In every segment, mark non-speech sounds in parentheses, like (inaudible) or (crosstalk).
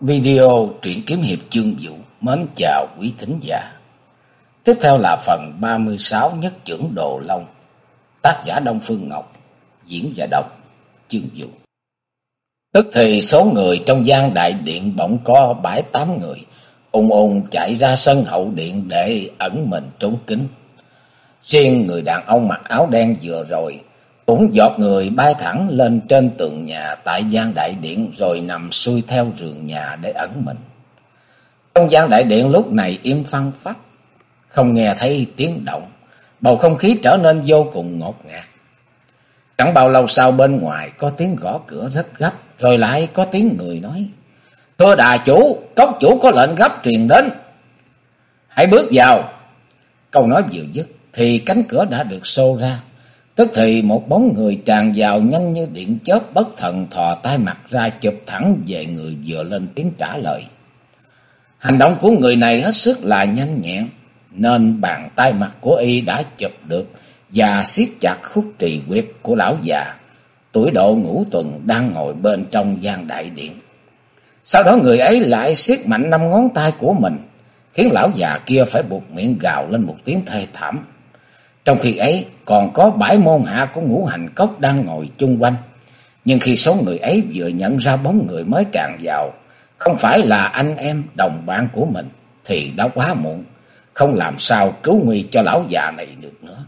Video truyện kiếm hiệp chương vũ mến chào quý thính giả. Tiếp theo là phần 36 nhất trưởng Đồ Long. Tác giả Đông Phương Ngọc, diễn giả đọc chương vũ. Tức thì số người trong gian đại điện bỗng có bảy tám người, ung ung chạy ra sân hậu điện để ẩn mình trốn kính. Riêng người đàn ông mặc áo đen vừa rồi cũng giọt người bay thẳng lên trên tường nhà tại gian đại điện rồi nằm xuôi theo giường nhà để ẩn mình. Trong gian đại điện lúc này im phăng phắc, không nghe thấy tiếng động, bầu không khí trở nên vô cùng ngột ngạt. Chẳng bao lâu sau bên ngoài có tiếng gõ cửa rất gấp, rồi lại có tiếng người nói. Thưa đà chủ, cốc chủ có lệnh gấp truyền đến. Hãy bước vào. Câu nói vừa dứt thì cánh cửa đã được xô ra. Tức thì một bóng người tràn vào nhanh như điện chớp bất thần thò tay mặt ra chụp thẳng về người vừa lên tiếng trả lời. Hành động của người này hết sức là nhanh nhẹn, nên bàn tay mặt của y đã chụp được và siết chặt khúc trì quyết của lão già, tuổi độ ngũ tuần đang ngồi bên trong gian đại điện. Sau đó người ấy lại siết mạnh năm ngón tay của mình, khiến lão già kia phải buộc miệng gào lên một tiếng thê thảm. Trong khi ấy còn có bãi môn hạ của ngũ hành cốc đang ngồi chung quanh. Nhưng khi số người ấy vừa nhận ra bóng người mới tràn vào, không phải là anh em đồng bạn của mình, thì đã quá muộn, không làm sao cứu nguy cho lão già này được nữa.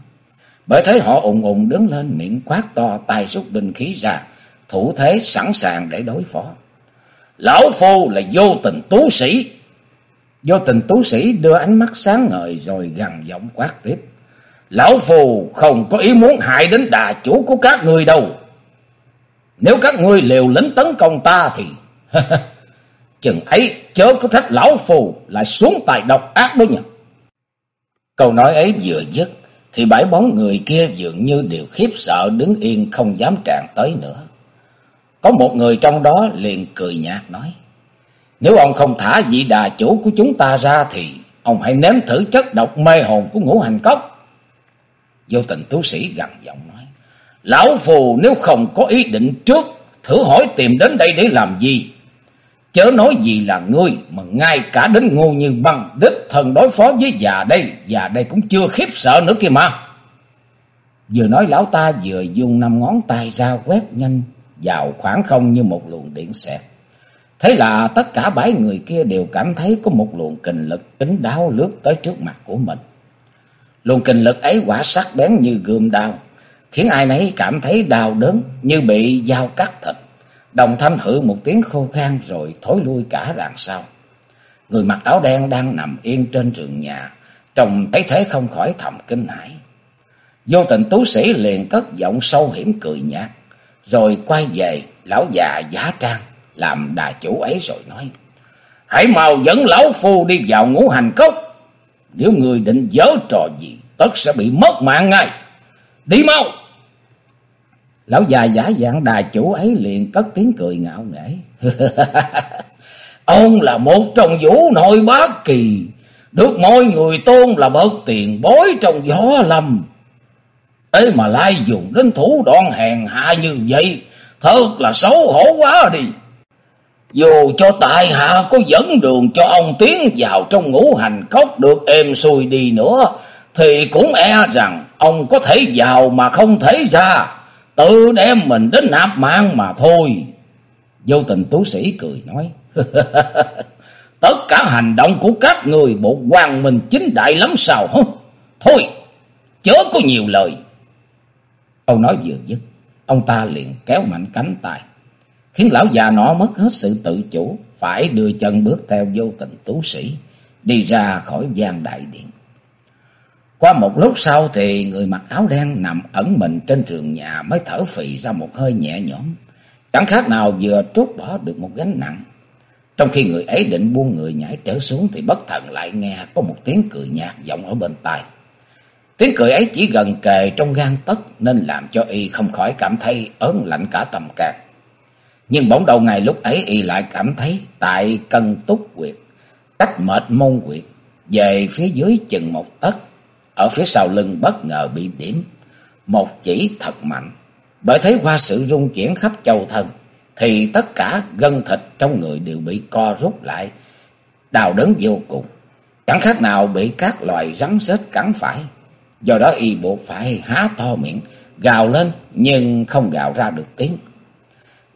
Bởi thế họ ùng ùng đứng lên miệng quát to tay rút binh khí ra, thủ thế sẵn sàng để đối phó. Lão phu là vô tình tú sĩ. Vô tình tú sĩ đưa ánh mắt sáng ngời rồi gằn giọng quát tiếp. Lão Phù không có ý muốn hại đến đà chủ của các người đâu. Nếu các ngươi liều lĩnh tấn công ta thì... (laughs) Chừng ấy chớ có trách Lão Phù lại xuống tài độc ác đó nhỉ. Câu nói ấy vừa dứt, thì bãi bóng người kia dường như đều khiếp sợ đứng yên không dám tràn tới nữa. Có một người trong đó liền cười nhạt nói. Nếu ông không thả vị đà chủ của chúng ta ra thì ông hãy nếm thử chất độc mê hồn của ngũ hành cốc. Vô tình tú sĩ gằn giọng nói. Lão phù nếu không có ý định trước, thử hỏi tìm đến đây để làm gì? Chớ nói gì là ngươi, mà ngay cả đến ngô như băng, đích thần đối phó với già đây, già đây cũng chưa khiếp sợ nữa kìa mà. Vừa nói lão ta vừa dùng năm ngón tay ra quét nhanh vào khoảng không như một luồng điện xẹt. Thế là tất cả bảy người kia đều cảm thấy có một luồng kình lực kính đáo lướt tới trước mặt của mình. Luồng kinh lực ấy quả sắc bén như gươm đao, khiến ai nấy cảm thấy đau đớn như bị dao cắt thịt. Đồng thanh hự một tiếng khô khan rồi thối lui cả đằng sau. Người mặc áo đen đang nằm yên trên trường nhà, trông thấy thế không khỏi thầm kinh hãi. Vô tình tú sĩ liền cất giọng sâu hiểm cười nhạt, rồi quay về lão già giả trang làm đà chủ ấy rồi nói: "Hãy mau dẫn lão phu đi vào ngũ hành cốc." Nếu người định dở trò gì, tất sẽ bị mất mạng ngay. Đi mau! Lão già giả dạng đà chủ ấy liền cất tiếng cười ngạo nghễ. (laughs) Ông là một trong vũ nội bá kỳ, được mọi người tôn là bậc tiền bối trong gió lâm. Ấy mà lai dùng đến thủ đoạn hèn hạ như vậy, thật là xấu hổ quá đi. Dù cho tại hạ có dẫn đường cho ông tiến vào trong ngũ hành cốc được êm xuôi đi nữa, thì cũng e rằng ông có thể vào mà không thể ra, tự đem mình đến nạp mạng mà thôi. Vô tình tú sĩ cười nói, (laughs) tất cả hành động của các người bộ hoàng mình chính đại lắm sao hả? Thôi, chớ có nhiều lời. Câu nói vừa dứt, ông ta liền kéo mạnh cánh tay khiến lão già nọ mất hết sự tự chủ, phải đưa chân bước theo vô tình tú sĩ, đi ra khỏi gian đại điện. Qua một lúc sau thì người mặc áo đen nằm ẩn mình trên trường nhà mới thở phì ra một hơi nhẹ nhõm, chẳng khác nào vừa trút bỏ được một gánh nặng. Trong khi người ấy định buông người nhảy trở xuống thì bất thần lại nghe có một tiếng cười nhạt vọng ở bên tai. Tiếng cười ấy chỉ gần kề trong gan tất nên làm cho y không khỏi cảm thấy ớn lạnh cả tầm can. Nhưng bỗng đầu ngày lúc ấy y lại cảm thấy tại cân túc quyệt, cách mệt môn quyệt, về phía dưới chừng một tấc, ở phía sau lưng bất ngờ bị điểm, một chỉ thật mạnh. Bởi thấy qua sự rung chuyển khắp châu thân, thì tất cả gân thịt trong người đều bị co rút lại, đau đớn vô cùng. Chẳng khác nào bị các loài rắn rết cắn phải. Do đó y buộc phải há to miệng, gào lên nhưng không gào ra được tiếng.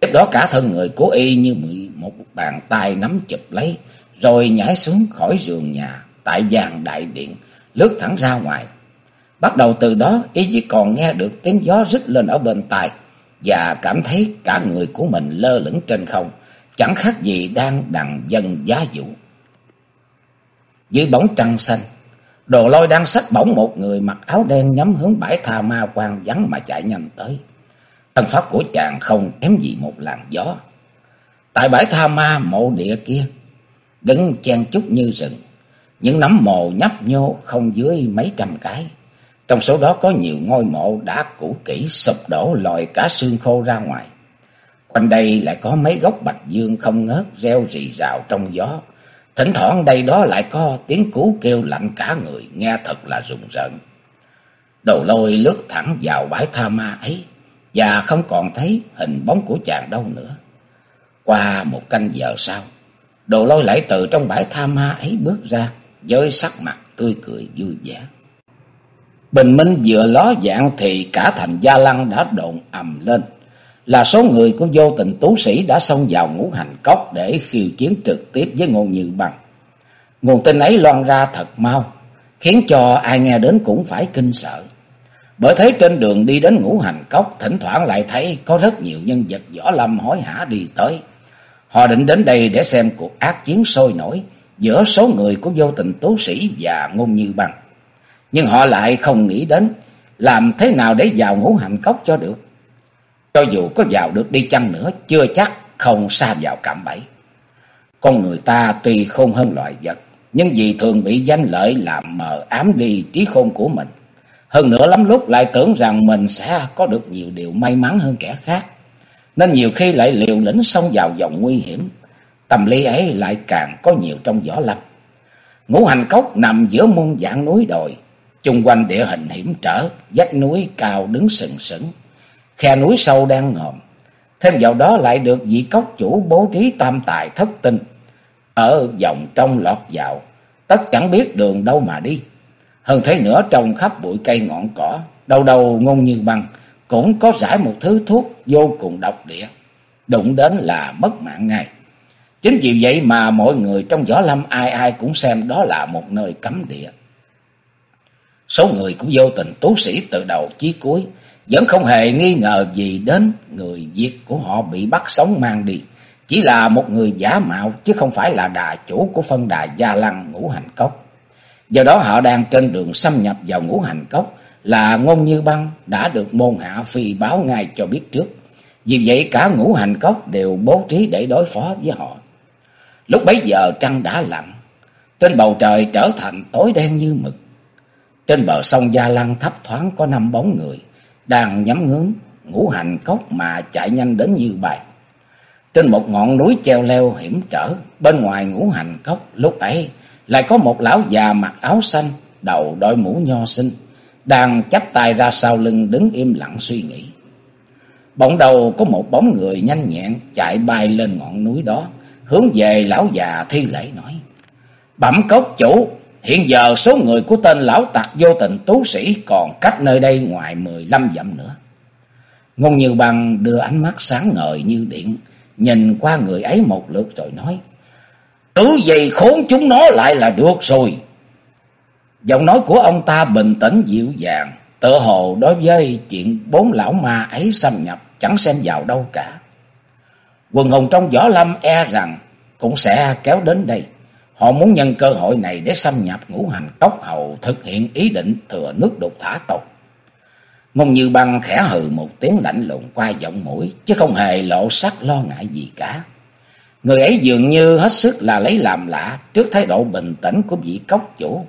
Tiếp đó cả thân người của y như bị một bàn tay nắm chụp lấy, rồi nhảy xuống khỏi giường nhà tại giàn đại điện, lướt thẳng ra ngoài. Bắt đầu từ đó y chỉ còn nghe được tiếng gió rít lên ở bên tai và cảm thấy cả người của mình lơ lửng trên không, chẳng khác gì đang đằng dân giá vũ Dưới bóng trăng xanh, đồ lôi đang xách bổng một người mặc áo đen nhắm hướng bãi tha ma quang vắng mà chạy nhanh tới. Thân pháp của chàng không kém gì một làn gió. Tại bãi tha ma mộ địa kia, đứng chen chúc như rừng, những nấm mồ nhấp nhô không dưới mấy trăm cái. Trong số đó có nhiều ngôi mộ đã cũ kỹ sụp đổ lòi cả xương khô ra ngoài. Quanh đây lại có mấy gốc bạch dương không ngớt reo rì rào trong gió. Thỉnh thoảng đây đó lại có tiếng cú kêu lạnh cả người, nghe thật là rùng rợn. Đầu lôi lướt thẳng vào bãi tha ma ấy, và không còn thấy hình bóng của chàng đâu nữa. Qua một canh giờ sau, đồ lôi lại từ trong bãi tha ma ấy bước ra, với sắc mặt tươi cười vui vẻ. Bình minh vừa ló dạng thì cả thành Gia Lăng đã đồn ầm lên. Là số người của vô tình tú sĩ đã xông vào ngũ hành cốc để khiêu chiến trực tiếp với ngôn như bằng. Nguồn tin ấy loan ra thật mau, khiến cho ai nghe đến cũng phải kinh sợ. Bởi thế trên đường đi đến ngũ hành cốc, thỉnh thoảng lại thấy có rất nhiều nhân vật võ lâm hối hả đi tới. Họ định đến đây để xem cuộc ác chiến sôi nổi giữa số người của vô tình tú sĩ và ngôn như bằng. Nhưng họ lại không nghĩ đến làm thế nào để vào ngũ hành cốc cho được. Cho dù có vào được đi chăng nữa, chưa chắc không xa vào cạm bẫy. Con người ta tuy khôn hơn loài vật, nhưng vì thường bị danh lợi làm mờ ám đi trí khôn của mình. Hơn nữa lắm lúc lại tưởng rằng mình sẽ có được nhiều điều may mắn hơn kẻ khác. Nên nhiều khi lại liều lĩnh xông vào dòng nguy hiểm. Tâm lý ấy lại càng có nhiều trong võ lâm. Ngũ hành cốc nằm giữa muôn dạng núi đồi, chung quanh địa hình hiểm trở, vách núi cao đứng sừng sững, khe núi sâu đang ngòm. Thêm vào đó lại được vị cốc chủ bố trí tam tài thất tinh, ở vòng trong lọt vào, tất chẳng biết đường đâu mà đi. Hơn thế nữa trồng khắp bụi cây ngọn cỏ, đầu đầu ngôn như băng, cũng có giải một thứ thuốc vô cùng độc địa, đụng đến là mất mạng ngay. Chính vì vậy mà mọi người trong võ lâm ai ai cũng xem đó là một nơi cấm địa. Số người cũng vô tình tú sĩ từ đầu chí cuối, vẫn không hề nghi ngờ gì đến người Việt của họ bị bắt sống mang đi. Chỉ là một người giả mạo chứ không phải là đà chủ của phân đà Gia Lăng ngũ hành cốc. Do đó họ đang trên đường xâm nhập vào ngũ hành cốc là ngôn như băng đã được môn hạ phi báo ngay cho biết trước. Vì vậy cả ngũ hành cốc đều bố trí để đối phó với họ. Lúc bấy giờ trăng đã lặn, trên bầu trời trở thành tối đen như mực. Trên bờ sông Gia Lăng thấp thoáng có năm bóng người, đang nhắm nghướng ngũ hành cốc mà chạy nhanh đến như bài. Trên một ngọn núi treo leo hiểm trở, bên ngoài ngũ hành cốc lúc ấy lại có một lão già mặc áo xanh, đầu đội mũ nho sinh, đang chắp tay ra sau lưng đứng im lặng suy nghĩ. Bỗng đầu có một bóng người nhanh nhẹn chạy bay lên ngọn núi đó, hướng về lão già thi lễ nói. Bẩm cốc chủ, hiện giờ số người của tên lão tặc vô tình tú sĩ còn cách nơi đây ngoài mười lăm dặm nữa. Ngôn Như Bằng đưa ánh mắt sáng ngời như điện, nhìn qua người ấy một lượt rồi nói. Cứ dày khốn chúng nó lại là được rồi. Giọng nói của ông ta bình tĩnh dịu dàng, tự hồ đối với chuyện bốn lão ma ấy xâm nhập chẳng xem vào đâu cả. Quần hùng trong võ lâm e rằng cũng sẽ kéo đến đây. Họ muốn nhân cơ hội này để xâm nhập ngũ hành cốc hầu thực hiện ý định thừa nước đục thả tộc. Ngôn Như Băng khẽ hừ một tiếng lạnh lùng qua giọng mũi, chứ không hề lộ sắc lo ngại gì cả. Người ấy dường như hết sức là lấy làm lạ trước thái độ bình tĩnh của vị cốc chủ.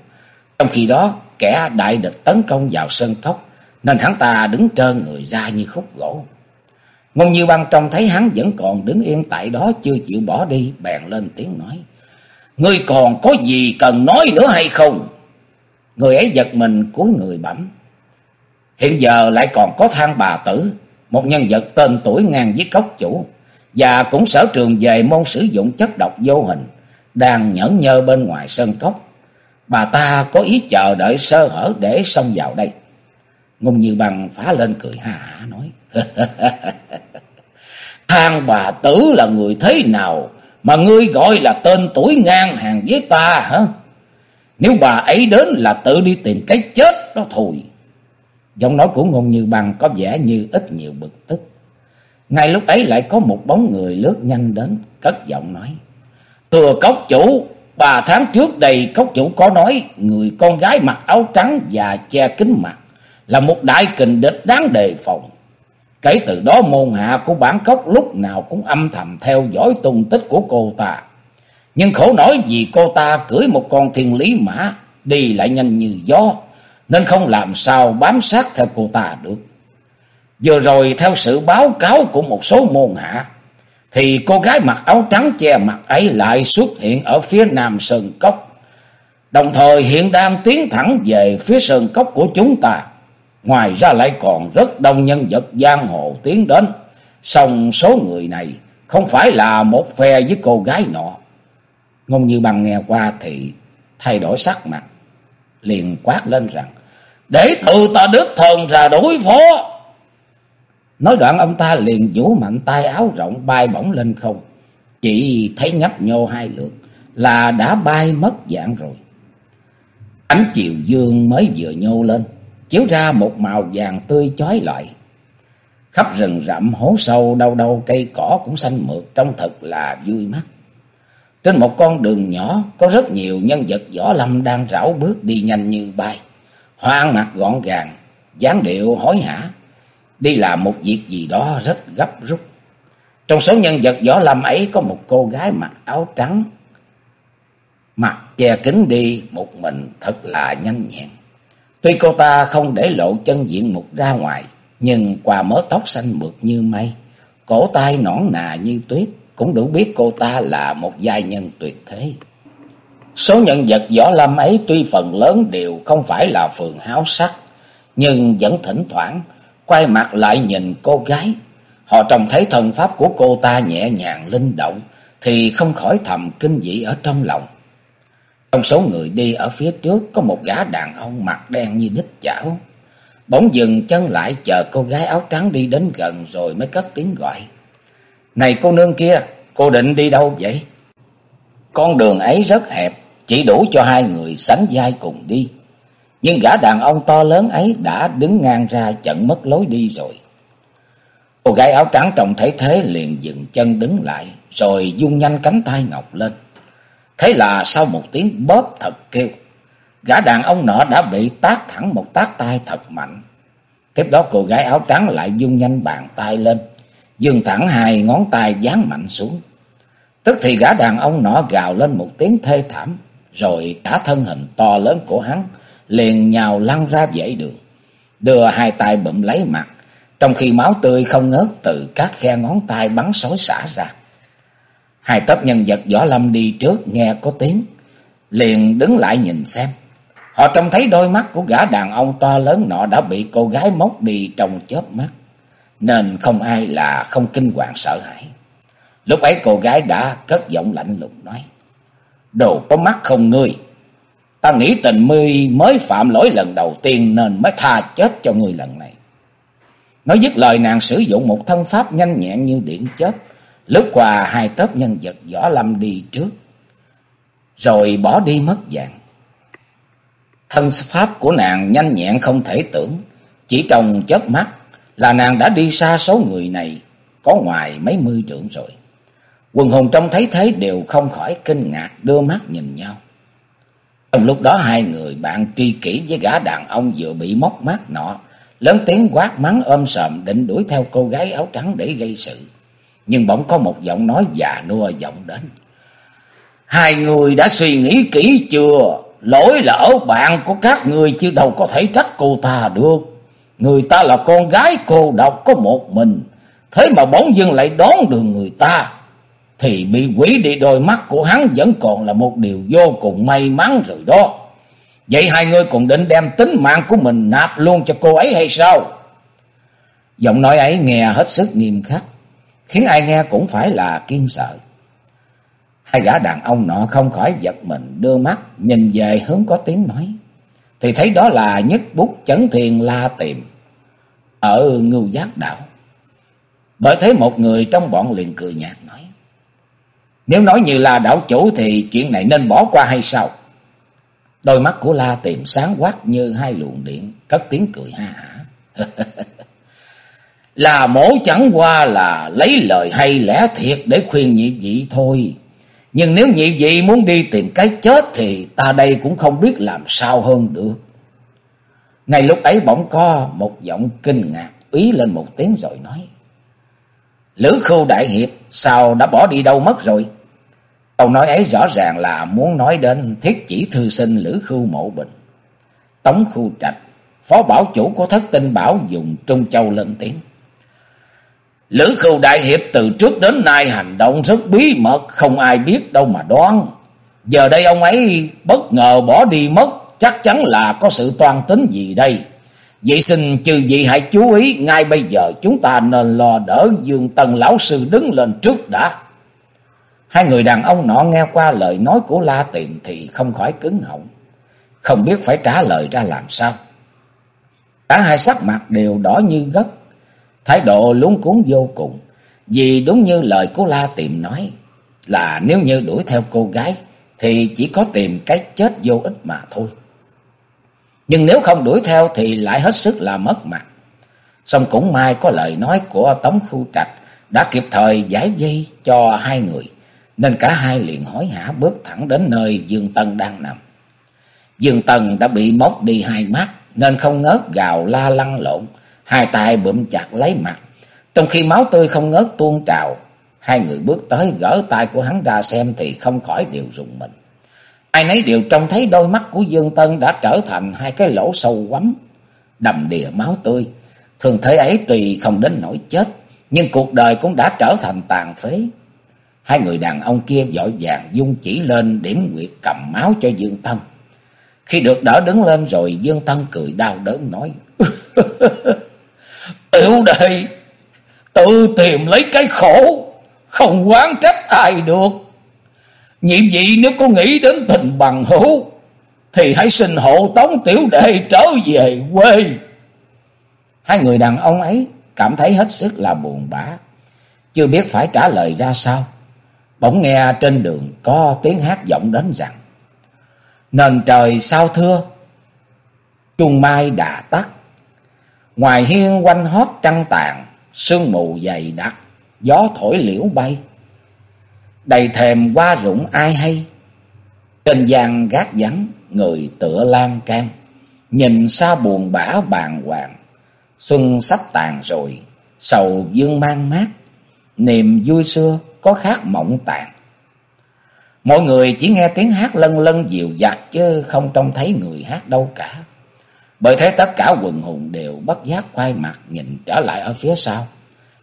Trong khi đó, kẻ đại địch tấn công vào sân cốc, nên hắn ta đứng trơn người ra như khúc gỗ. Ngôn Như Băng trông thấy hắn vẫn còn đứng yên tại đó chưa chịu bỏ đi, bèn lên tiếng nói. Ngươi còn có gì cần nói nữa hay không? Người ấy giật mình cúi người bẩm. Hiện giờ lại còn có thang bà tử, một nhân vật tên tuổi ngang với cốc chủ và cũng sở trường về môn sử dụng chất độc vô hình, đang nhẫn nhơ bên ngoài sân cốc. Bà ta có ý chờ đợi sơ hở để xông vào đây. Ngôn Như Bằng phá lên cười ha hả nói. (laughs) Thang bà tử là người thế nào mà ngươi gọi là tên tuổi ngang hàng với ta hả? Nếu bà ấy đến là tự đi tìm cái chết đó thôi. Giọng nói của ngôn như bằng có vẻ như ít nhiều bực tức. Ngay lúc ấy lại có một bóng người lướt nhanh đến, cất giọng nói. Thừa cốc chủ, ba tháng trước đây cốc chủ có nói người con gái mặc áo trắng và che kính mặt là một đại kình địch đáng đề phòng. Kể từ đó môn hạ của bản cốc lúc nào cũng âm thầm theo dõi tung tích của cô ta. Nhưng khổ nói vì cô ta cưỡi một con thiên lý mã, đi lại nhanh như gió, nên không làm sao bám sát theo cô ta được. Vừa rồi theo sự báo cáo của một số môn hạ, thì cô gái mặc áo trắng che mặt ấy lại xuất hiện ở phía nam sơn cốc. Đồng thời hiện đang tiến thẳng về phía sơn cốc của chúng ta. Ngoài ra lại còn rất đông nhân vật giang hồ tiến đến. Xong số người này không phải là một phe với cô gái nọ. Ngôn Như Bằng nghe qua thì thay đổi sắc mặt. Liền quát lên rằng. Để tự ta đứt thần ra đối phó. Nói đoạn ông ta liền vũ mạnh tay áo rộng bay bổng lên không. Chỉ thấy nhấp nhô hai lượt là đã bay mất dạng rồi. Ánh chiều dương mới vừa nhô lên chiếu ra một màu vàng tươi chói lọi. Khắp rừng rậm hố sâu đâu đâu cây cỏ cũng xanh mượt trông thật là vui mắt. Trên một con đường nhỏ có rất nhiều nhân vật võ lâm đang rảo bước đi nhanh như bay. Hoang mặt gọn gàng, dáng điệu hối hả, đi làm một việc gì đó rất gấp rút. Trong số nhân vật võ lâm ấy có một cô gái mặc áo trắng, mặt che kính đi một mình thật là nhanh nhẹn. Tuy cô ta không để lộ chân diện mục ra ngoài, nhưng qua mớ tóc xanh mượt như mây, cổ tay nõn nà như tuyết, cũng đủ biết cô ta là một giai nhân tuyệt thế. Số nhân vật võ lâm ấy tuy phần lớn đều không phải là phường háo sắc, nhưng vẫn thỉnh thoảng quay mặt lại nhìn cô gái. Họ trông thấy thần pháp của cô ta nhẹ nhàng linh động, thì không khỏi thầm kinh dị ở trong lòng. Trong số người đi ở phía trước có một gã đàn ông mặt đen như đít chảo. Bỗng dừng chân lại chờ cô gái áo trắng đi đến gần rồi mới cất tiếng gọi. Này cô nương kia, cô định đi đâu vậy? Con đường ấy rất hẹp, chỉ đủ cho hai người sánh vai cùng đi. Nhưng gã đàn ông to lớn ấy đã đứng ngang ra chận mất lối đi rồi. Cô gái áo trắng trông thấy thế liền dừng chân đứng lại, rồi dung nhanh cánh tay ngọc lên. Thế là sau một tiếng bóp thật kêu, gã đàn ông nọ đã bị tác thẳng một tác tay thật mạnh. Tiếp đó cô gái áo trắng lại dung nhanh bàn tay lên, dừng thẳng hai ngón tay dán mạnh xuống. Tức thì gã đàn ông nọ gào lên một tiếng thê thảm, rồi cả thân hình to lớn của hắn liền nhào lăn ra dãy đường, đưa hai tay bụm lấy mặt, trong khi máu tươi không ngớt từ các khe ngón tay bắn xối xả ra. Hai tớp nhân vật võ lâm đi trước nghe có tiếng, liền đứng lại nhìn xem. Họ trông thấy đôi mắt của gã đàn ông to lớn nọ đã bị cô gái móc đi trong chớp mắt, nên không ai là không kinh hoàng sợ hãi. Lúc ấy cô gái đã cất giọng lạnh lùng nói, Đồ có mắt không ngươi, ta nghĩ tình mươi mới phạm lỗi lần đầu tiên nên mới tha chết cho người lần này. Nói dứt lời nàng sử dụng một thân pháp nhanh nhẹn như điện chớp, lướt qua hai tớp nhân vật võ lâm đi trước, rồi bỏ đi mất dạng. Thân pháp của nàng nhanh nhẹn không thể tưởng, chỉ trong chớp mắt là nàng đã đi xa số người này, có ngoài mấy mươi trượng rồi. Quần hùng trong thấy thế đều không khỏi kinh ngạc đưa mắt nhìn nhau. Trong lúc đó hai người bạn tri kỷ với gã đàn ông vừa bị móc mắt nọ, lớn tiếng quát mắng ôm sầm định đuổi theo cô gái áo trắng để gây sự nhưng bỗng có một giọng nói già nua vọng đến. Hai người đã suy nghĩ kỹ chưa? Lỗi là ở bạn của các người chứ đâu có thể trách cô ta được. Người ta là con gái cô độc có một mình. Thế mà bỗng dưng lại đón đường người ta. Thì bị quỷ đi đôi mắt của hắn vẫn còn là một điều vô cùng may mắn rồi đó. Vậy hai người còn định đem tính mạng của mình nạp luôn cho cô ấy hay sao? Giọng nói ấy nghe hết sức nghiêm khắc. khiến ai nghe cũng phải là kiên sợ. Hai gã đàn ông nọ không khỏi giật mình, đưa mắt nhìn về hướng có tiếng nói. Thì thấy đó là nhất bút chấn thiền la tìm, ở ngưu giác đảo. Bởi thế một người trong bọn liền cười nhạt nói. Nếu nói như là đảo chủ thì chuyện này nên bỏ qua hay sao? Đôi mắt của La tìm sáng quát như hai luồng điện, cất tiếng cười ha hả. (laughs) là mổ chẳng qua là lấy lời hay lẽ thiệt để khuyên nhị vị thôi. Nhưng nếu nhị vị muốn đi tìm cái chết thì ta đây cũng không biết làm sao hơn được. Ngay lúc ấy bỗng có một giọng kinh ngạc ý lên một tiếng rồi nói. Lữ khưu đại hiệp sao đã bỏ đi đâu mất rồi? Câu nói ấy rõ ràng là muốn nói đến thiết chỉ thư sinh Lữ khưu mộ bình. Tống khu trạch, phó bảo chủ của thất tinh bảo dùng Trung Châu lên tiếng. Lữ khưu đại hiệp từ trước đến nay hành động rất bí mật, không ai biết đâu mà đoán. Giờ đây ông ấy bất ngờ bỏ đi mất, chắc chắn là có sự toan tính gì đây. Vậy xin chư vị hãy chú ý, ngay bây giờ chúng ta nên lo đỡ Dương Tần Lão Sư đứng lên trước đã. Hai người đàn ông nọ nghe qua lời nói của La Tiệm thì không khỏi cứng họng, không biết phải trả lời ra làm sao. Cả hai sắc mặt đều đỏ như gấc, thái độ luống cuốn vô cùng, vì đúng như lời của La Tiệm nói, là nếu như đuổi theo cô gái thì chỉ có tìm cái chết vô ích mà thôi. Nhưng nếu không đuổi theo thì lại hết sức là mất mặt. song cũng may có lời nói của Tống Khu Trạch đã kịp thời giải vây cho hai người, nên cả hai liền hối hả bước thẳng đến nơi Dương Tân đang nằm. Dương Tân đã bị móc đi hai mắt, nên không ngớt gào la lăn lộn, hai tay bụm chặt lấy mặt. Trong khi máu tươi không ngớt tuôn trào, hai người bước tới gỡ tay của hắn ra xem thì không khỏi đều rùng mình. Ai nấy đều trông thấy đôi mắt của Dương Tân đã trở thành hai cái lỗ sâu quắm, đầm đìa máu tươi. Thường thế ấy tùy không đến nỗi chết, nhưng cuộc đời cũng đã trở thành tàn phế. Hai người đàn ông kia vội vàng dung chỉ lên điểm nguyệt cầm máu cho Dương Tân. Khi được đỡ đứng lên rồi Dương Tân cười đau đớn nói. (laughs) Tiểu đệ, tự tìm lấy cái khổ, không quán trách ai được. Nhiệm vị nếu có nghĩ đến tình bằng hữu, thì hãy xin hộ tống tiểu đệ trở về quê. Hai người đàn ông ấy cảm thấy hết sức là buồn bã, chưa biết phải trả lời ra sao. Bỗng nghe trên đường có tiếng hát vọng đến rằng, Nền trời sao thưa, chuông mai đã tắt, ngoài hiên quanh hót trăng tàn, sương mù dày đặc, gió thổi liễu bay đầy thèm qua rụng ai hay. Trên giang gác vắng, người tựa lan can, nhìn xa buồn bã bàng hoàng. Xuân sắp tàn rồi, sầu dương mang mát, niềm vui xưa có khác mộng tàn. Mọi người chỉ nghe tiếng hát lân lân dịu dặt chứ không trông thấy người hát đâu cả. Bởi thế tất cả quần hùng đều bất giác quay mặt nhìn trở lại ở phía sau.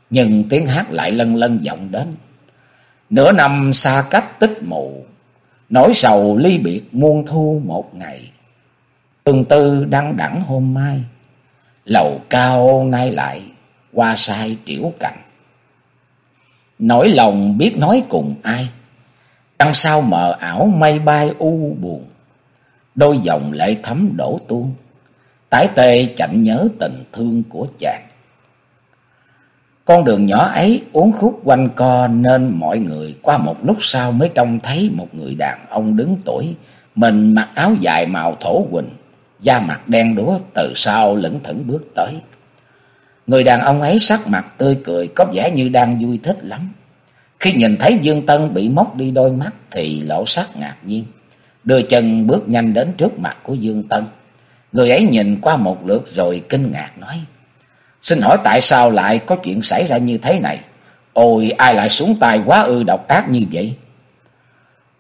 Nhưng tiếng hát lại lân lân vọng đến. Nửa năm xa cách tích mù, nỗi sầu ly biệt muôn thu một ngày. Tương tư đăng đẳng hôm mai, lầu cao nay lại qua sai triểu cạnh. Nỗi lòng biết nói cùng ai, trăng sao mờ ảo mây bay u buồn, đôi dòng lệ thấm đổ tuôn, tái tê chậm nhớ tình thương của chàng. Con đường nhỏ ấy uốn khúc quanh co nên mọi người qua một lúc sau mới trông thấy một người đàn ông đứng tuổi, mình mặc áo dài màu thổ quỳnh, da mặt đen đúa từ sau lững thững bước tới. Người đàn ông ấy sắc mặt tươi cười có vẻ như đang vui thích lắm. Khi nhìn thấy Dương Tân bị móc đi đôi mắt thì lộ sắc ngạc nhiên, đưa chân bước nhanh đến trước mặt của Dương Tân. Người ấy nhìn qua một lượt rồi kinh ngạc nói: Xin hỏi tại sao lại có chuyện xảy ra như thế này? Ôi ai lại xuống tay quá ư độc ác như vậy?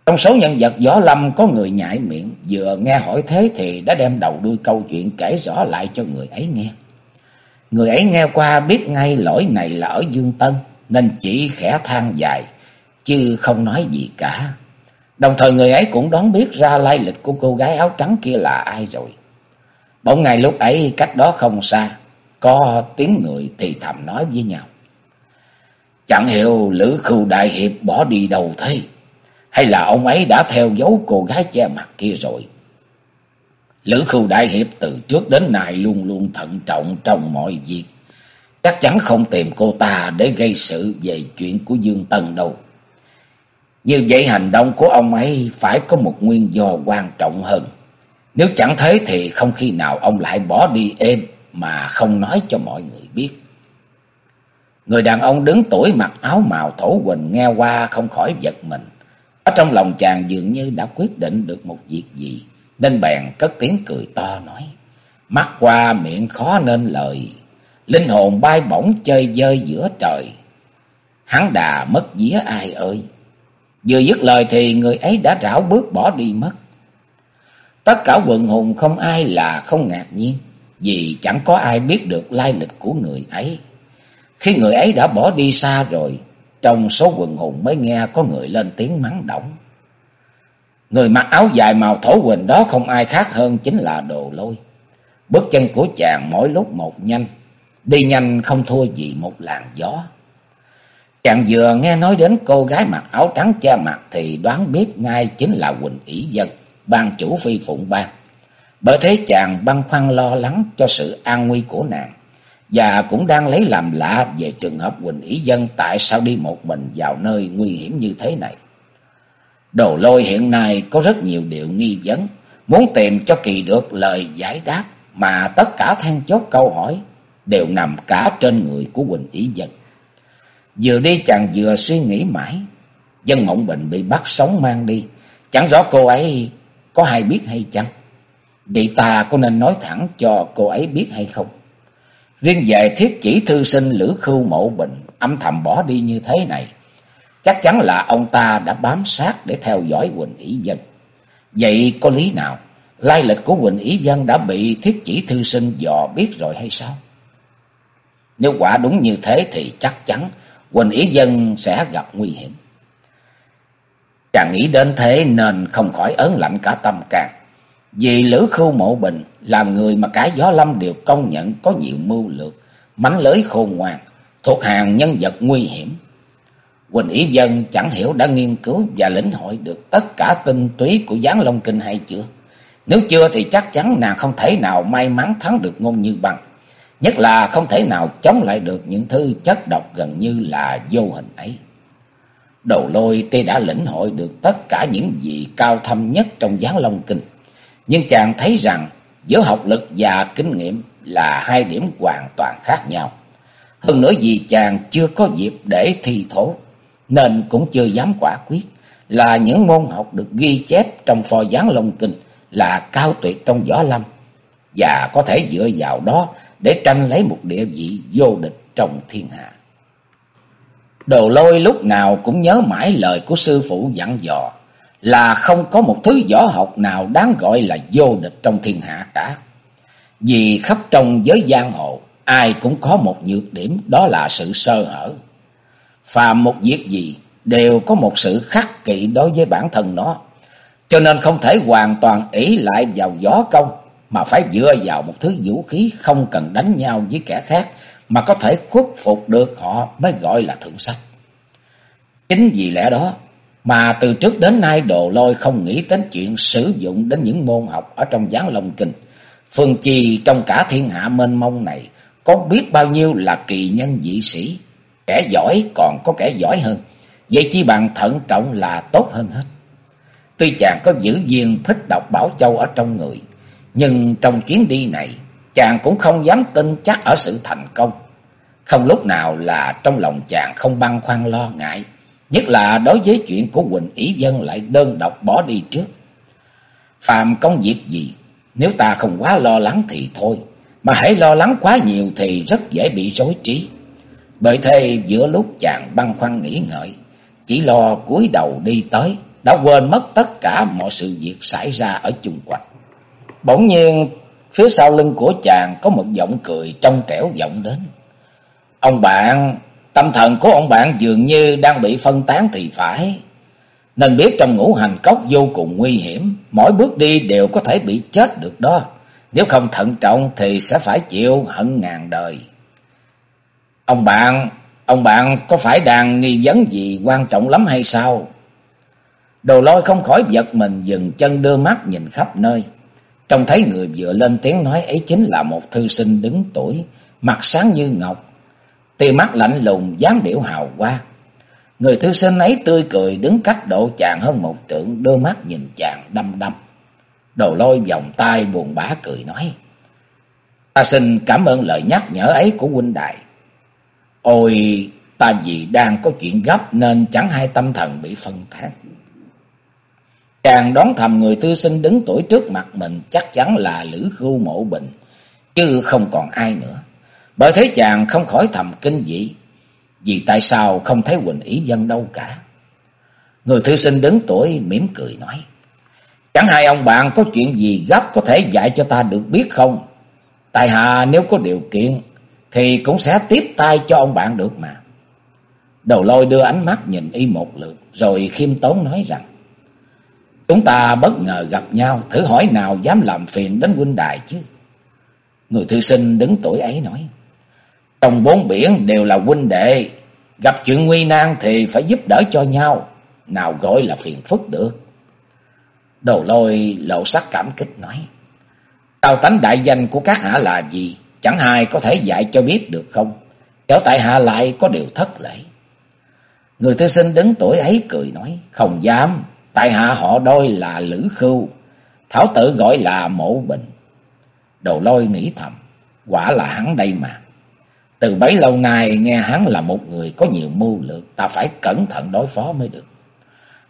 Trong số nhân vật gió lâm có người nhại miệng, vừa nghe hỏi thế thì đã đem đầu đuôi câu chuyện kể rõ lại cho người ấy nghe. Người ấy nghe qua biết ngay lỗi này là ở Dương Tân, nên chỉ khẽ than dài, chứ không nói gì cả. Đồng thời người ấy cũng đoán biết ra lai lịch của cô gái áo trắng kia là ai rồi. Bỗng ngày lúc ấy cách đó không xa, có tiếng người thì thầm nói với nhau. Chẳng hiểu Lữ Khưu Đại Hiệp bỏ đi đâu thế? Hay là ông ấy đã theo dấu cô gái che mặt kia rồi? Lữ Khưu Đại Hiệp từ trước đến nay luôn luôn thận trọng trong mọi việc. Chắc chắn không tìm cô ta để gây sự về chuyện của Dương Tân đâu. Như vậy hành động của ông ấy phải có một nguyên do quan trọng hơn. Nếu chẳng thế thì không khi nào ông lại bỏ đi êm mà không nói cho mọi người biết. Người đàn ông đứng tuổi mặc áo màu thổ quỳnh nghe qua không khỏi giật mình. Ở trong lòng chàng dường như đã quyết định được một việc gì, nên bèn cất tiếng cười to nói. Mắt qua miệng khó nên lời, linh hồn bay bổng chơi dơi giữa trời. Hắn đà mất vía ai ơi! Vừa dứt lời thì người ấy đã rảo bước bỏ đi mất. Tất cả quần hùng không ai là không ngạc nhiên, vì chẳng có ai biết được lai lịch của người ấy. Khi người ấy đã bỏ đi xa rồi, trong số quần hùng mới nghe có người lên tiếng mắng động. Người mặc áo dài màu thổ quỳnh đó không ai khác hơn chính là đồ lôi. Bước chân của chàng mỗi lúc một nhanh, đi nhanh không thua gì một làn gió. Chàng vừa nghe nói đến cô gái mặc áo trắng che mặt thì đoán biết ngay chính là Quỳnh ỷ Dân, ban chủ phi phụng ban. Bởi thế chàng băn khoăn lo lắng cho sự an nguy của nàng và cũng đang lấy làm lạ về trường hợp Quỳnh ỷ Dân tại sao đi một mình vào nơi nguy hiểm như thế này. Đồ lôi hiện nay có rất nhiều điều nghi vấn, muốn tìm cho kỳ được lời giải đáp mà tất cả then chốt câu hỏi đều nằm cả trên người của Quỳnh ý Dân. Vừa đi chàng vừa suy nghĩ mãi. Dân mộng bệnh bị bắt sống mang đi. Chẳng rõ cô ấy có hay biết hay chăng? Vậy ta có nên nói thẳng cho cô ấy biết hay không? Riêng về thiết chỉ thư sinh Lữ Khưu Mộ Bình âm thầm bỏ đi như thế này. Chắc chắn là ông ta đã bám sát để theo dõi Quỳnh Ý Dân. Vậy có lý nào? Lai lịch của Quỳnh Ý Dân đã bị thiết chỉ thư sinh dò biết rồi hay sao? Nếu quả đúng như thế thì chắc chắn Quỳnh Ý Dân sẽ gặp nguy hiểm. Chàng nghĩ đến thế nên không khỏi ớn lạnh cả tâm can. Vì Lữ Khưu Mộ Bình là người mà cả Gió Lâm đều công nhận có nhiều mưu lược, mánh lưới khôn ngoan, thuộc hàng nhân vật nguy hiểm. Quỳnh Ý Dân chẳng hiểu đã nghiên cứu và lĩnh hội được tất cả tinh túy của Giáng Long Kinh hay chưa? Nếu chưa thì chắc chắn nàng không thể nào may mắn thắng được ngôn như bằng. Nhất là không thể nào chống lại được những thứ chất độc gần như là vô hình ấy. Đầu lôi tuy đã lĩnh hội được tất cả những gì cao thâm nhất trong gián long kinh. Nhưng chàng thấy rằng giữa học lực và kinh nghiệm là hai điểm hoàn toàn khác nhau. Hơn nữa vì chàng chưa có dịp để thi thố, nên cũng chưa dám quả quyết là những môn học được ghi chép trong phò gián long kinh là cao tuyệt trong võ lâm. Và có thể dựa vào đó để tranh lấy một địa vị vô địch trong thiên hạ. Đồ lôi lúc nào cũng nhớ mãi lời của sư phụ dặn dò là không có một thứ võ học nào đáng gọi là vô địch trong thiên hạ cả. Vì khắp trong giới giang hồ, ai cũng có một nhược điểm đó là sự sơ hở. Phàm một việc gì đều có một sự khắc kỵ đối với bản thân nó. Cho nên không thể hoàn toàn ỷ lại vào gió công mà phải dựa vào một thứ vũ khí không cần đánh nhau với kẻ khác mà có thể khuất phục được họ mới gọi là thượng sách. Chính vì lẽ đó mà từ trước đến nay đồ lôi không nghĩ đến chuyện sử dụng đến những môn học ở trong gián long kinh. Phương chi trong cả thiên hạ mênh mông này có biết bao nhiêu là kỳ nhân dị sĩ, kẻ giỏi còn có kẻ giỏi hơn. Vậy chi bằng thận trọng là tốt hơn hết. Tuy chàng có giữ viên thích độc bảo châu ở trong người, nhưng trong chuyến đi này, chàng cũng không dám tin chắc ở sự thành công. Không lúc nào là trong lòng chàng không băn khoăn lo ngại, nhất là đối với chuyện của Quỳnh Ý Dân lại đơn độc bỏ đi trước. phạm công việc gì, nếu ta không quá lo lắng thì thôi, mà hãy lo lắng quá nhiều thì rất dễ bị rối trí. Bởi thế giữa lúc chàng băn khoăn nghĩ ngợi, chỉ lo cúi đầu đi tới, đã quên mất tất cả mọi sự việc xảy ra ở chung quanh. Bỗng nhiên phía sau lưng của chàng có một giọng cười trong trẻo vọng đến. Ông bạn, tâm thần của ông bạn dường như đang bị phân tán thì phải. Nên biết trong ngũ hành cốc vô cùng nguy hiểm, mỗi bước đi đều có thể bị chết được đó. Nếu không thận trọng thì sẽ phải chịu hận ngàn đời. Ông bạn, Ông bạn có phải đang nghi vấn gì quan trọng lắm hay sao? Đồ lôi không khỏi giật mình dừng chân đưa mắt nhìn khắp nơi. Trông thấy người vừa lên tiếng nói ấy chính là một thư sinh đứng tuổi, mặt sáng như ngọc. Tia mắt lạnh lùng, dáng điệu hào hoa. Người thư sinh ấy tươi cười đứng cách độ chàng hơn một trượng, đưa mắt nhìn chàng đăm đăm. Đồ lôi vòng tay buồn bã cười nói. Ta xin cảm ơn lời nhắc nhở ấy của huynh đại. Ôi, ta vì đang có chuyện gấp nên chẳng hai tâm thần bị phân tán. Chàng đón thầm người thư sinh đứng tuổi trước mặt mình chắc chắn là Lữ Khưu Mộ Bình, chứ không còn ai nữa. Bởi thế chàng không khỏi thầm kinh dị, vì tại sao không thấy Quỳnh Ý Dân đâu cả. Người thư sinh đứng tuổi mỉm cười nói, Chẳng hai ông bạn có chuyện gì gấp có thể dạy cho ta được biết không? Tại hạ nếu có điều kiện thì cũng sẽ tiếp tay cho ông bạn được mà. Đầu lôi đưa ánh mắt nhìn y một lượt rồi khiêm tốn nói rằng Chúng ta bất ngờ gặp nhau, thử hỏi nào dám làm phiền đến huynh đài chứ. Người thư sinh đứng tuổi ấy nói, trong bốn biển đều là huynh đệ, gặp chuyện nguy nan thì phải giúp đỡ cho nhau, nào gọi là phiền phức được. Đầu lôi lộ sắc cảm kích nói, cao tánh đại danh của các hạ là gì, chẳng ai có thể dạy cho biết được không, kéo tại hạ lại có điều thất lễ. Người thư sinh đứng tuổi ấy cười nói, không dám, Tại hạ họ đôi là Lữ Khưu, Thảo tử gọi là Mộ Bình. đầu lôi nghĩ thầm, quả là hắn đây mà. Từ bấy lâu nay nghe hắn là một người có nhiều mưu lược, ta phải cẩn thận đối phó mới được.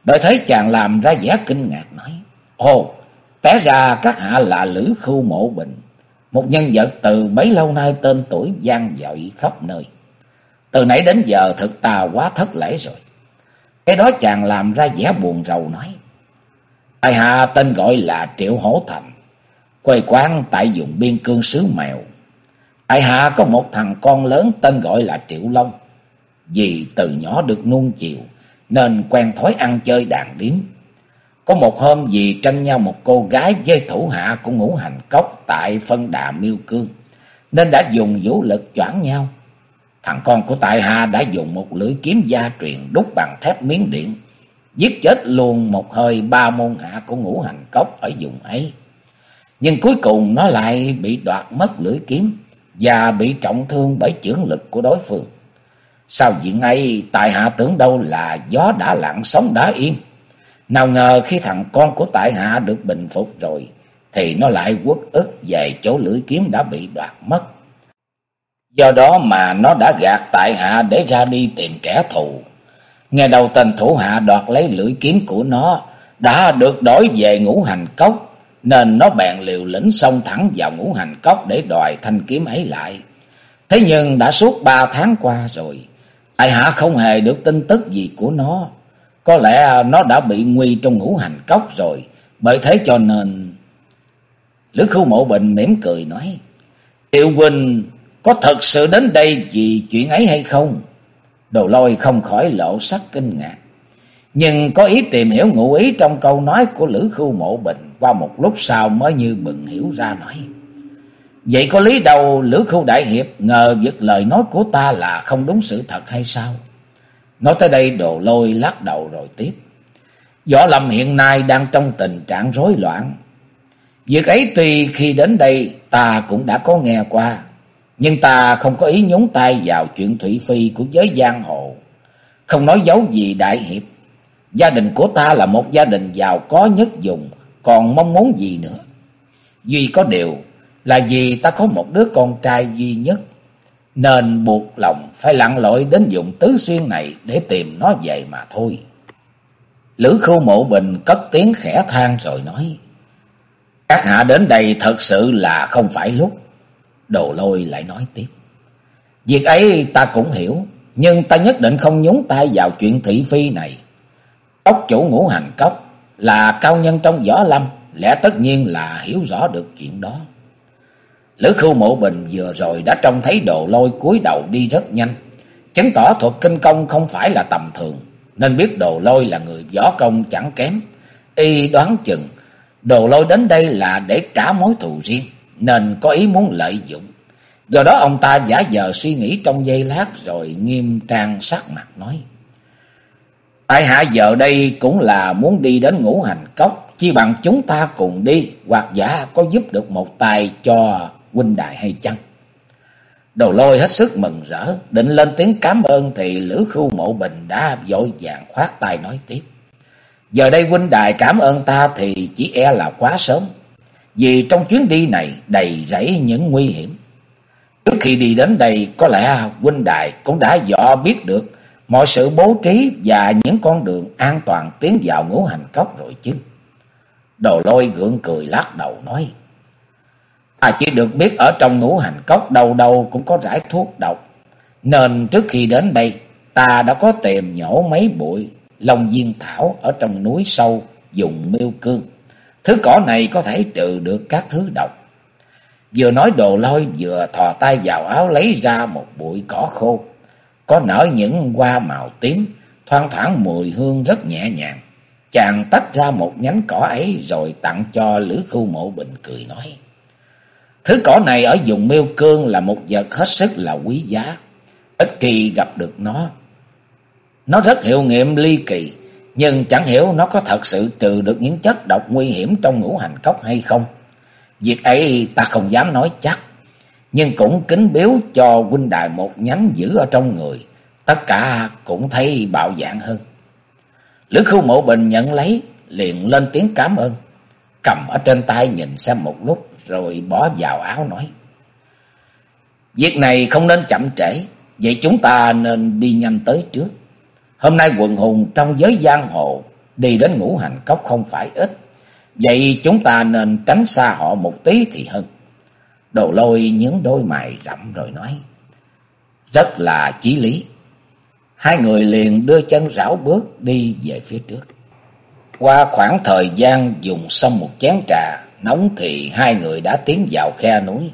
Đợi thấy chàng làm ra vẻ kinh ngạc nói, Ồ, té ra các hạ là Lữ Khưu Mộ Bình, một nhân vật từ bấy lâu nay tên tuổi vang dội khắp nơi. Từ nãy đến giờ thực ta quá thất lễ rồi. Cái đó chàng làm ra vẻ buồn rầu nói. Tại hạ tên gọi là Triệu Hổ Thành, quê quán tại vùng biên cương xứ Mèo. Tại hạ có một thằng con lớn tên gọi là Triệu Long. Vì từ nhỏ được nuông chiều nên quen thói ăn chơi đàn điếm. Có một hôm vì tranh nhau một cô gái với thủ hạ của ngũ hành cốc tại phân đà miêu cương, nên đã dùng vũ lực choảng nhau. Thằng con của tại Hà đã dùng một lưỡi kiếm gia truyền đúc bằng thép miếng điện, giết chết luôn một hơi ba môn hạ của ngũ hành cốc ở vùng ấy. Nhưng cuối cùng nó lại bị đoạt mất lưỡi kiếm và bị trọng thương bởi chưởng lực của đối phương. Sau chuyện ấy, tại hạ tưởng đâu là gió đã lặng sóng đã yên. Nào ngờ khi thằng con của tại hạ được bình phục rồi, thì nó lại quất ức về chỗ lưỡi kiếm đã bị đoạt mất. Do đó mà nó đã gạt tại hạ để ra đi tìm kẻ thù. Nghe đầu tên thủ hạ đoạt lấy lưỡi kiếm của nó, đã được đổi về ngũ hành cốc, nên nó bèn liều lĩnh xông thẳng vào ngũ hành cốc để đòi thanh kiếm ấy lại. Thế nhưng đã suốt ba tháng qua rồi, tại hạ không hề được tin tức gì của nó. Có lẽ à, nó đã bị nguy trong ngũ hành cốc rồi, bởi thế cho nên... Lữ khu mộ bình mỉm cười nói, Triệu huynh có thật sự đến đây vì chuyện ấy hay không? Đồ lôi không khỏi lộ sắc kinh ngạc. Nhưng có ý tìm hiểu ngụ ý trong câu nói của Lữ khu Mộ Bình qua một lúc sau mới như bừng hiểu ra nói. Vậy có lý đâu Lữ khu Đại Hiệp ngờ giật lời nói của ta là không đúng sự thật hay sao? Nói tới đây, đồ lôi lắc đầu rồi tiếp. Võ Lâm hiện nay đang trong tình trạng rối loạn. Việc ấy tuy khi đến đây, ta cũng đã có nghe qua. Nhưng ta không có ý nhúng tay vào chuyện Thủy Phi của giới giang hồ. Không nói dấu gì đại hiệp. Gia đình của ta là một gia đình giàu có nhất dùng. Còn mong muốn gì nữa. Duy có điều là vì ta có một đứa con trai duy nhất. Nên buộc lòng phải lặn lội đến vùng tứ xuyên này để tìm nó về mà thôi. Lữ khu mộ bình cất tiếng khẽ than rồi nói. Các hạ đến đây thật sự là không phải lúc. Đồ lôi lại nói tiếp. Việc ấy ta cũng hiểu, nhưng ta nhất định không nhúng tay vào chuyện thị phi này. Cốc chủ ngũ hành cốc là cao nhân trong võ lâm, lẽ tất nhiên là hiểu rõ được chuyện đó. Lữ khưu mộ bình vừa rồi đã trông thấy đồ lôi cúi đầu đi rất nhanh, chứng tỏ thuật kinh công không phải là tầm thường, nên biết đồ lôi là người võ công chẳng kém. Y đoán chừng, đồ lôi đến đây là để trả mối thù riêng nên có ý muốn lợi dụng. Do đó ông ta giả vờ suy nghĩ trong giây lát rồi nghiêm trang sắc mặt nói. Tại hạ giờ đây cũng là muốn đi đến ngũ hành cốc, chi bằng chúng ta cùng đi, hoặc giả có giúp được một tài cho huynh đại hay chăng? Đầu lôi hết sức mừng rỡ, định lên tiếng cảm ơn thì Lữ Khưu Mộ Bình đã vội vàng khoát tay nói tiếp. Giờ đây huynh đài cảm ơn ta thì chỉ e là quá sớm, vì trong chuyến đi này đầy rẫy những nguy hiểm. Trước khi đi đến đây có lẽ huynh đài cũng đã dò biết được mọi sự bố trí và những con đường an toàn tiến vào ngũ hành cốc rồi chứ. Đồ lôi gượng cười lắc đầu nói. Ta chỉ được biết ở trong ngũ hành cốc đâu đâu cũng có rải thuốc độc. Nên trước khi đến đây ta đã có tìm nhổ mấy bụi lông diên thảo ở trong núi sâu dùng miêu cương. Thứ cỏ này có thể trừ được các thứ độc. Vừa nói đồ lôi vừa thò tay vào áo lấy ra một bụi cỏ khô. Có nở những hoa màu tím, thoang thoảng mùi hương rất nhẹ nhàng. Chàng tách ra một nhánh cỏ ấy rồi tặng cho Lữ Khu Mộ Bình cười nói. Thứ cỏ này ở vùng miêu cương là một vật hết sức là quý giá. Ít kỳ gặp được nó. Nó rất hiệu nghiệm ly kỳ, nhưng chẳng hiểu nó có thật sự trừ được những chất độc nguy hiểm trong ngũ hành cốc hay không. Việc ấy ta không dám nói chắc, nhưng cũng kính biếu cho huynh đài một nhánh giữ ở trong người, tất cả cũng thấy bạo dạng hơn. Lữ khu mộ bình nhận lấy, liền lên tiếng cảm ơn, cầm ở trên tay nhìn xem một lúc rồi bỏ vào áo nói. Việc này không nên chậm trễ, vậy chúng ta nên đi nhanh tới trước. Hôm nay quần hùng trong giới giang hồ đi đến ngũ hành cốc không phải ít. Vậy chúng ta nên tránh xa họ một tí thì hơn. Đồ lôi nhướng đôi mày rậm rồi nói. Rất là chí lý. Hai người liền đưa chân rảo bước đi về phía trước. Qua khoảng thời gian dùng xong một chén trà nóng thì hai người đã tiến vào khe núi.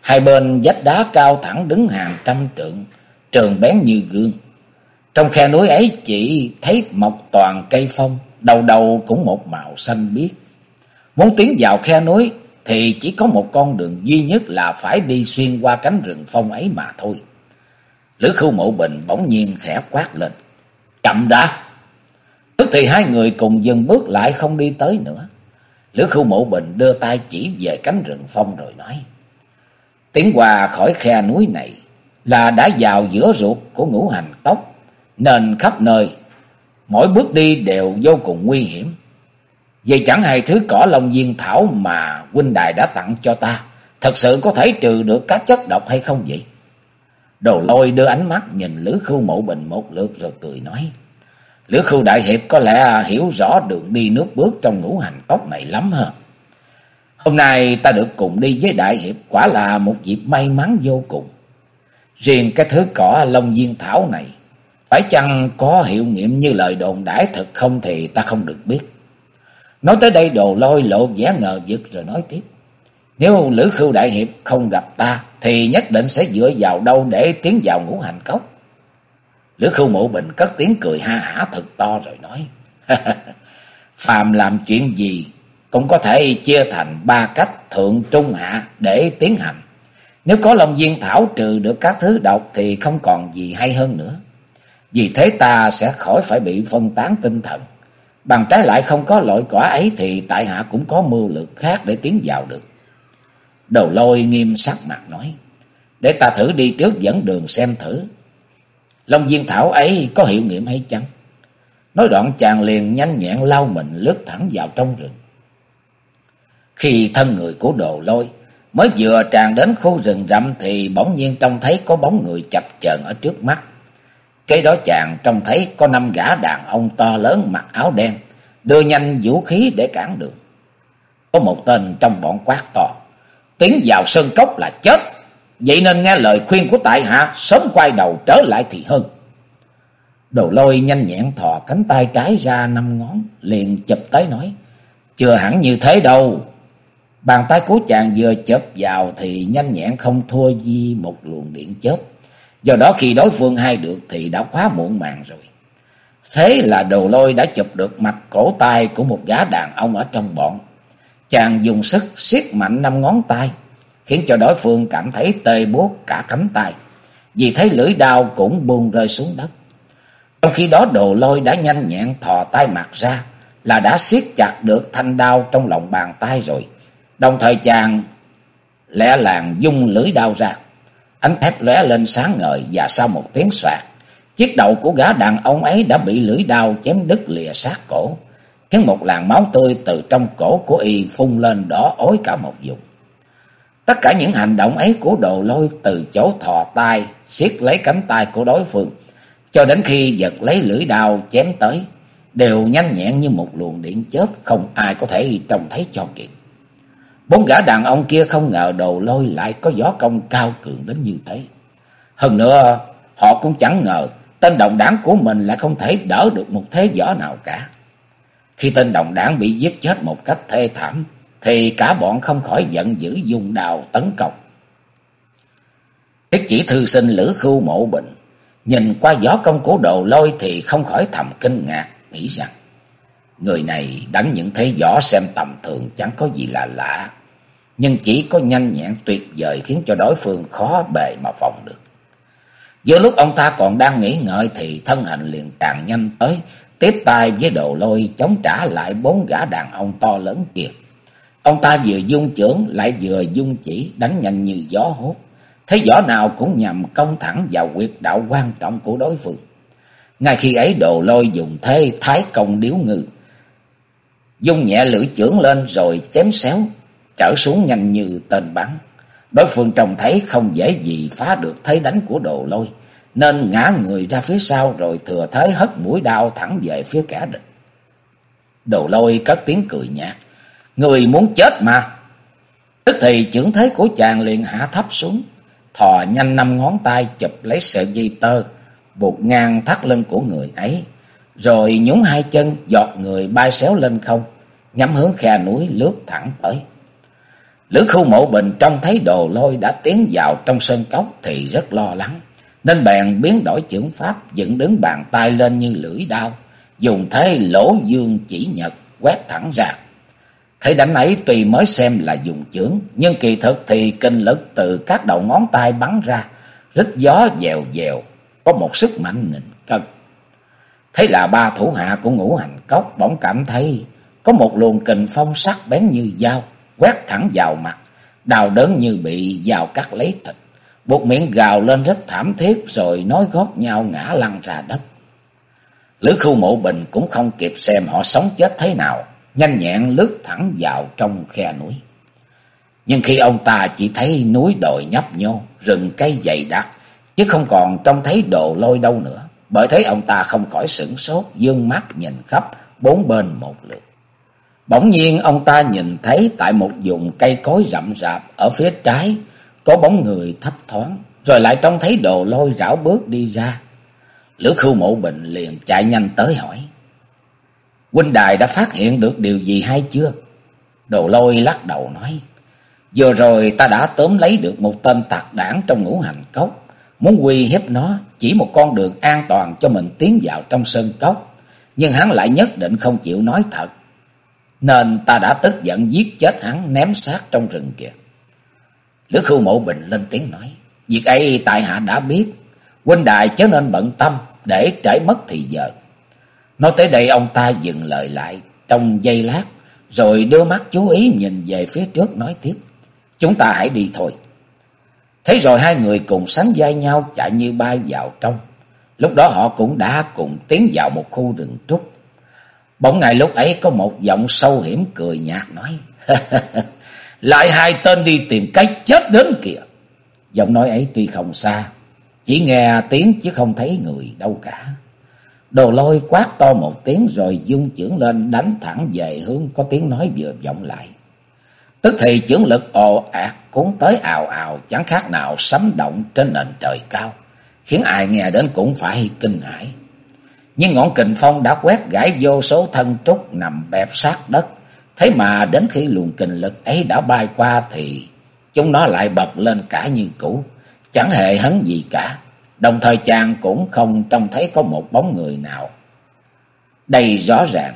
Hai bên vách đá cao thẳng đứng hàng trăm trượng, trường bén như gương. Trong khe núi ấy chỉ thấy mọc toàn cây phong, đầu đầu cũng một màu xanh biếc. Muốn tiến vào khe núi thì chỉ có một con đường duy nhất là phải đi xuyên qua cánh rừng phong ấy mà thôi. Lữ khu mộ bình bỗng nhiên khẽ quát lên. Chậm đã! Tức thì hai người cùng dừng bước lại không đi tới nữa. Lữ khưu mộ bình đưa tay chỉ về cánh rừng phong rồi nói. Tiến qua khỏi khe núi này là đã vào giữa ruột của ngũ hành tốc nên khắp nơi, mỗi bước đi đều vô cùng nguy hiểm. Vậy chẳng hay thứ cỏ lông viên thảo mà huynh đài đã tặng cho ta, thật sự có thể trừ được các chất độc hay không vậy? Đồ lôi đưa ánh mắt nhìn Lữ Khưu Mộ Bình một lượt rồi cười nói. Lữ Khưu Đại Hiệp có lẽ hiểu rõ đường đi nước bước trong ngũ hành cốc này lắm hơn. Hôm nay ta được cùng đi với Đại Hiệp quả là một dịp may mắn vô cùng. Riêng cái thứ cỏ lông viên thảo này, phải chăng có hiệu nghiệm như lời đồn đãi thật không thì ta không được biết. Nói tới đây đồ lôi lộ vẻ ngờ vực rồi nói tiếp. Nếu Lữ Khưu Đại Hiệp không gặp ta thì nhất định sẽ dựa vào đâu để tiến vào ngũ hành cốc. Lữ khâu Mộ Bình cất tiếng cười ha hả thật to rồi nói. (laughs) Phàm làm chuyện gì cũng có thể chia thành ba cách thượng trung hạ để tiến hành. Nếu có lòng viên thảo trừ được các thứ độc thì không còn gì hay hơn nữa. Vì thế ta sẽ khỏi phải bị phân tán tinh thần. Bằng trái lại không có loại quả ấy thì tại hạ cũng có mưu lược khác để tiến vào được. Đầu lôi nghiêm sắc mặt nói. Để ta thử đi trước dẫn đường xem thử. Long viên thảo ấy có hiệu nghiệm hay chăng? Nói đoạn chàng liền nhanh nhẹn lao mình lướt thẳng vào trong rừng. Khi thân người của đồ lôi mới vừa tràn đến khu rừng rậm thì bỗng nhiên trông thấy có bóng người chập chờn ở trước mắt. Cái đó chàng trông thấy có năm gã đàn ông to lớn mặc áo đen, đưa nhanh vũ khí để cản đường. Có một tên trong bọn quát to, tiến vào sơn cốc là chết, vậy nên nghe lời khuyên của tại hạ sớm quay đầu trở lại thì hơn. Đồ lôi nhanh nhẹn thò cánh tay trái ra năm ngón, liền chụp tới nói, chưa hẳn như thế đâu. Bàn tay của chàng vừa chớp vào thì nhanh nhẹn không thua di một luồng điện chớp. Do đó khi đối phương hay được thì đã quá muộn màng rồi. Thế là đồ lôi đã chụp được mạch cổ tay của một gã đàn ông ở trong bọn. Chàng dùng sức siết mạnh năm ngón tay khiến cho đối phương cảm thấy tê buốt cả cánh tay. Vì thấy lưỡi đao cũng buông rơi xuống đất. Trong khi đó đồ lôi đã nhanh nhẹn thò tay mặt ra, là đã siết chặt được thanh đao trong lòng bàn tay rồi. Đồng thời chàng lẽ làng dung lưỡi đao ra. Ánh thép lóe lên sáng ngời và sau một tiếng soạt, chiếc đầu của gã đàn ông ấy đã bị lưỡi đao chém đứt lìa sát cổ, khiến một làn máu tươi từ trong cổ của y phun lên đỏ ối cả một vùng. Tất cả những hành động ấy của đồ lôi từ chỗ thò tay, siết lấy cánh tay của đối phương, cho đến khi giật lấy lưỡi đao chém tới, đều nhanh nhẹn như một luồng điện chớp, không ai có thể trông thấy cho kịp. Bốn gã đàn ông kia không ngờ đồ lôi lại có gió công cao cường đến như thế. Hơn nữa, họ cũng chẳng ngờ tên đồng đảng của mình lại không thể đỡ được một thế võ nào cả. Khi tên đồng đảng bị giết chết một cách thê thảm, thì cả bọn không khỏi giận dữ dùng đào tấn công. Thiết chỉ thư sinh lữ khưu mộ bình, nhìn qua gió công của đồ lôi thì không khỏi thầm kinh ngạc, nghĩ rằng người này đánh những thế võ xem tầm thường chẳng có gì là lạ, nhưng chỉ có nhanh nhẹn tuyệt vời khiến cho đối phương khó bề mà phòng được. Giữa lúc ông ta còn đang nghĩ ngợi thì thân hình liền càng nhanh tới, tiếp tay với đồ lôi chống trả lại bốn gã đàn ông to lớn kia. Ông ta vừa dung trưởng lại vừa dung chỉ đánh nhanh như gió hốt. Thế võ nào cũng nhằm công thẳng vào quyệt đạo quan trọng của đối phương. Ngay khi ấy đồ lôi dùng thế thái công điếu ngư. Dung nhẹ lưỡi trưởng lên rồi chém xéo, trở xuống nhanh như tên bắn. Đối phương trông thấy không dễ gì phá được thế đánh của đồ lôi, nên ngã người ra phía sau rồi thừa thế hất mũi đao thẳng về phía kẻ địch. Đồ lôi cất tiếng cười nhạt. Người muốn chết mà. Tức thì trưởng thế của chàng liền hạ thấp xuống. Thò nhanh năm ngón tay chụp lấy sợi dây tơ. Buộc ngang thắt lưng của người ấy. Rồi nhúng hai chân, giọt người bay xéo lên không. Nhắm hướng khe núi lướt thẳng tới. Lữ khu mộ bình trong thấy đồ lôi đã tiến vào trong sơn cốc thì rất lo lắng. Nên bèn biến đổi trưởng pháp, dựng đứng bàn tay lên như lưỡi đao. Dùng thế lỗ dương chỉ nhật quét thẳng ra. Thấy đánh ấy tùy mới xem là dùng chưởng, nhưng kỳ thực thì kinh lực từ các đầu ngón tay bắn ra, rít gió dèo dèo, có một sức mạnh nghìn cân. Thấy là ba thủ hạ của ngũ hành cốc bỗng cảm thấy có một luồng kình phong sắc bén như dao, quét thẳng vào mặt, đào đớn như bị dao cắt lấy thịt. Buộc miệng gào lên rất thảm thiết rồi nói gót nhau ngã lăn ra đất. Lữ khu mộ bình cũng không kịp xem họ sống chết thế nào, nhanh nhẹn lướt thẳng vào trong khe núi. Nhưng khi ông ta chỉ thấy núi đồi nhấp nhô, rừng cây dày đặc, chứ không còn trông thấy đồ lôi đâu nữa. Bởi thế ông ta không khỏi sửng sốt, dương mắt nhìn khắp bốn bên một lượt. Bỗng nhiên ông ta nhìn thấy tại một vùng cây cối rậm rạp ở phía trái có bóng người thấp thoáng, rồi lại trông thấy đồ lôi rảo bước đi ra. Lữ khưu mộ bình liền chạy nhanh tới hỏi. Huynh đài đã phát hiện được điều gì hay chưa? Đồ lôi lắc đầu nói. Vừa rồi ta đã tóm lấy được một tên tạc đảng trong ngũ hành cốc. Muốn quy hiếp nó chỉ một con đường an toàn cho mình tiến vào trong sân cốc. Nhưng hắn lại nhất định không chịu nói thật. Nên ta đã tức giận giết chết hắn ném xác trong rừng kìa. Lữ khu mộ bình lên tiếng nói. Việc ấy tại hạ đã biết. Huynh đài chớ nên bận tâm, để trễ mất thì giờ. Nói tới đây ông ta dừng lời lại trong giây lát, rồi đưa mắt chú ý nhìn về phía trước nói tiếp. Chúng ta hãy đi thôi. Thế rồi hai người cùng sánh vai nhau chạy như bay vào trong. Lúc đó họ cũng đã cùng tiến vào một khu rừng trúc. Bỗng ngày lúc ấy có một giọng sâu hiểm cười nhạt nói. (laughs) Lại hai tên đi tìm cái chết đến kìa. Giọng nói ấy tuy không xa, chỉ nghe tiếng chứ không thấy người đâu cả. Đồ lôi quát to một tiếng rồi dung trưởng lên đánh thẳng về hướng có tiếng nói vừa vọng lại. Tức thì trưởng lực ồ ạt cuốn tới ào ào chẳng khác nào sấm động trên nền trời cao, khiến ai nghe đến cũng phải kinh hãi. Nhưng ngọn kình phong đã quét gãy vô số thân trúc nằm bẹp sát đất, thế mà đến khi luồng kình lực ấy đã bay qua thì chúng nó lại bật lên cả như cũ, chẳng hề hấn gì cả. Đồng thời chàng cũng không trông thấy có một bóng người nào. Đây rõ ràng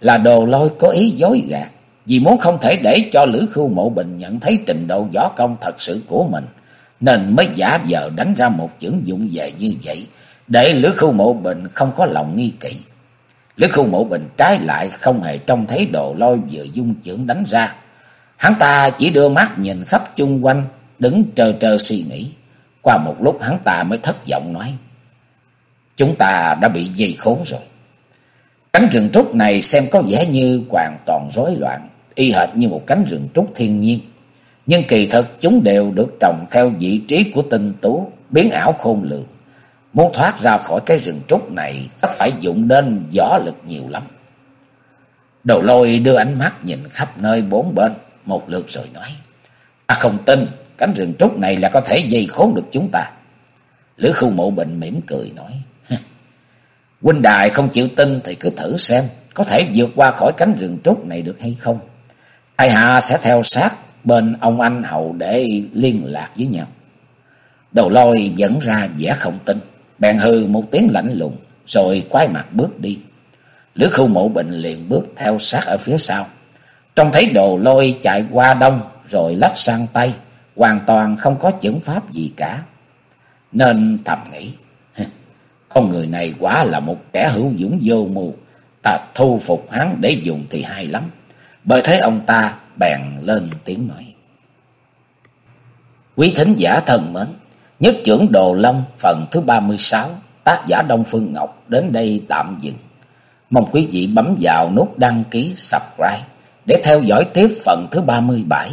là đồ lôi có ý dối gạt. Vì muốn không thể để cho Lữ Khưu Mộ Bình nhận thấy trình độ võ công thật sự của mình, nên mới giả vờ đánh ra một chưởng dụng về như vậy, để Lữ Khưu Mộ Bình không có lòng nghi kỵ. Lữ Khưu Mộ Bình trái lại không hề trông thấy đồ lôi vừa dung chưởng đánh ra. Hắn ta chỉ đưa mắt nhìn khắp chung quanh, đứng trơ trơ suy nghĩ. Qua một lúc hắn ta mới thất vọng nói. Chúng ta đã bị dây khốn rồi. Cánh rừng trúc này xem có vẻ như hoàn toàn rối loạn, y hệt như một cánh rừng trúc thiên nhiên. Nhưng kỳ thực chúng đều được trồng theo vị trí của tinh tú, biến ảo khôn lường. Muốn thoát ra khỏi cái rừng trúc này, tất phải dụng đến gió lực nhiều lắm. Đầu lôi đưa ánh mắt nhìn khắp nơi bốn bên, một lượt rồi nói. Ta không tin, cánh rừng trúc này là có thể dây khốn được chúng ta. Lữ khu mộ bệnh mỉm cười nói. Huynh đài không chịu tin thì cứ thử xem, có thể vượt qua khỏi cánh rừng trúc này được hay không. Ai hạ sẽ theo sát bên ông anh hậu để liên lạc với nhau. Đầu lôi dẫn ra vẻ không tin, bèn hư một tiếng lạnh lùng, rồi quay mặt bước đi. Lữ khu mộ bệnh liền bước theo sát ở phía sau. Trông thấy đồ lôi chạy qua đông rồi lách sang tay hoàn toàn không có chưởng pháp gì cả. Nên thầm nghĩ, con người này quả là một kẻ hữu dũng vô mưu, ta thu phục hắn để dùng thì hay lắm. Bởi thế ông ta bèn lên tiếng nói. Quý thính giả thân mến, nhất trưởng Đồ Long phần thứ 36, tác giả Đông Phương Ngọc đến đây tạm dừng. Mong quý vị bấm vào nút đăng ký subscribe để theo dõi tiếp phần thứ 37